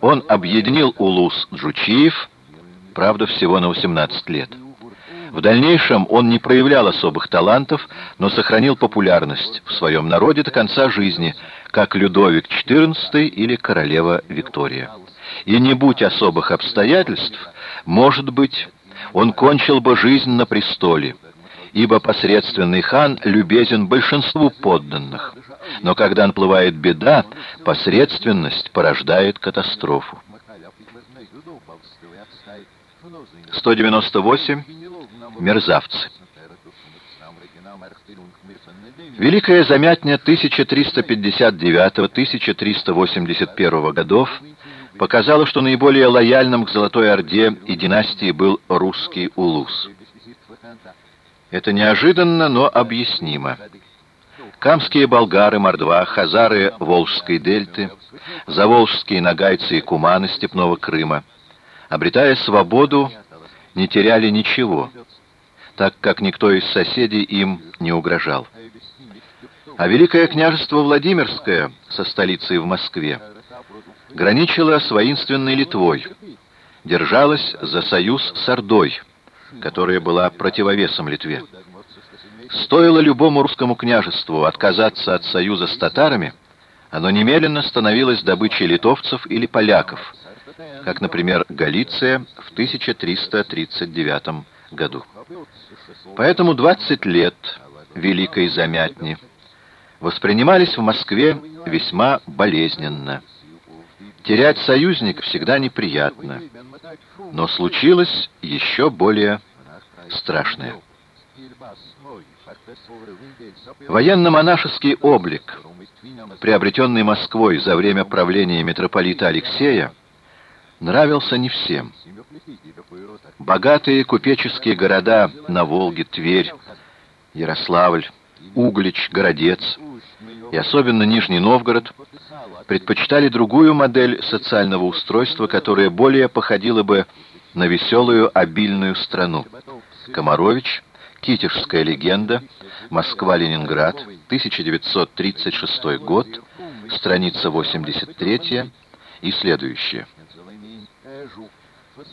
Он объединил улус Джучиев, правда, всего на 18 лет. В дальнейшем он не проявлял особых талантов, но сохранил популярность в своем народе до конца жизни, как Людовик XIV или королева Виктория. И не будь особых обстоятельств, может быть, он кончил бы жизнь на престоле, ибо посредственный хан любезен большинству подданных. Но когда наплывает беда, посредственность порождает катастрофу. 198. Мерзавцы. Великая замятня 1359-1381 годов показала, что наиболее лояльным к Золотой Орде и династии был русский улус. Это неожиданно, но объяснимо. Камские болгары, мордва, хазары Волжской дельты, заволжские нагайцы и куманы Степного Крыма, обретая свободу, не теряли ничего, так как никто из соседей им не угрожал. А Великое княжество Владимирское со столицей в Москве граничило с воинственной Литвой, держалось за союз с Ордой, которая была противовесом Литве. Стоило любому русскому княжеству отказаться от союза с татарами, оно немедленно становилось добычей литовцев или поляков, как, например, Галиция в 1339 году. Поэтому 20 лет Великой Замятни воспринимались в Москве весьма болезненно. Терять союзник всегда неприятно, но случилось еще более страшное. Военно-монашеский облик, приобретенный Москвой за время правления митрополита Алексея, нравился не всем. Богатые купеческие города на Волге, Тверь, Ярославль, Углич, Городец и особенно Нижний Новгород предпочитали другую модель социального устройства, которая более походила бы на веселую обильную страну. Комарович, Китежская легенда, Москва-Ленинград, 1936 год, страница 83 и следующее.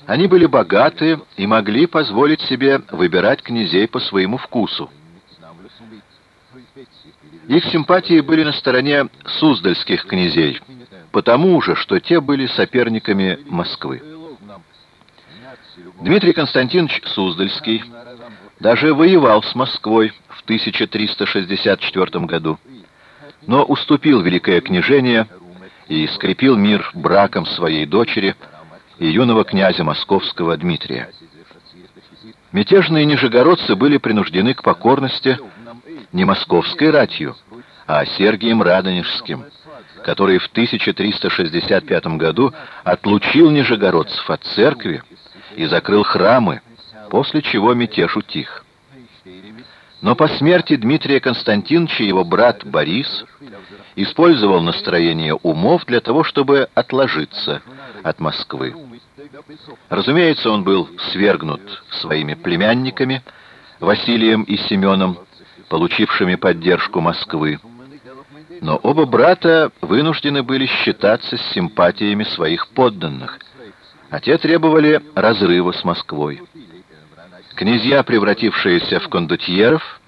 Они были богаты и могли позволить себе выбирать князей по своему вкусу. Их симпатии были на стороне суздальских князей, потому же, что те были соперниками Москвы. Дмитрий Константинович Суздальский даже воевал с Москвой в 1364 году, но уступил Великое княжение и скрепил мир браком своей дочери и юного князя московского Дмитрия. Мятежные нижегородцы были принуждены к покорности не московской ратью, а Сергием Радонежским, который в 1365 году отлучил нижегородцев от церкви и закрыл храмы, после чего мятеж утих. Но по смерти Дмитрия Константиновича его брат Борис использовал настроение умов для того, чтобы отложиться от Москвы. Разумеется, он был свергнут своими племянниками, Василием и Семеном, получившими поддержку Москвы. Но оба брата вынуждены были считаться с симпатиями своих подданных, а те требовали разрыва с Москвой. Князья, превратившиеся в кондотьеров,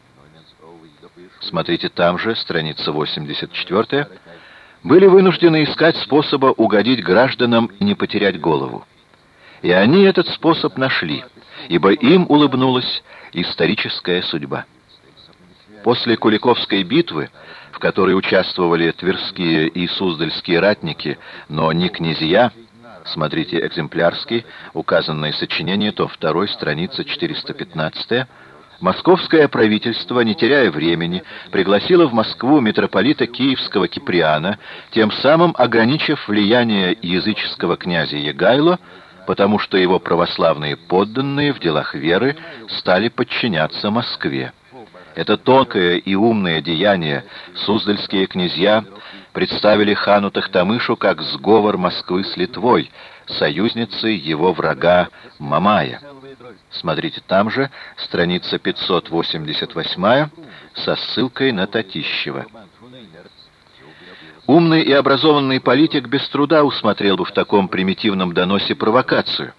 смотрите там же, страница 84, были вынуждены искать способа угодить гражданам и не потерять голову. И они этот способ нашли, ибо им улыбнулась историческая судьба. После Куликовской битвы, в которой участвовали тверские и суздальские ратники, но не князья, смотрите экземплярский, указанное сочинение, то второй, страница 415 Московское правительство, не теряя времени, пригласило в Москву митрополита Киевского Киприана, тем самым ограничив влияние языческого князя Егайло, потому что его православные подданные в делах веры стали подчиняться Москве. Это тонкое и умное деяние суздальские князья представили хану Тахтамышу как сговор Москвы с Литвой, союзницей его врага Мамая. Смотрите там же, страница 588 со ссылкой на Татищева. Умный и образованный политик без труда усмотрел бы в таком примитивном доносе провокацию.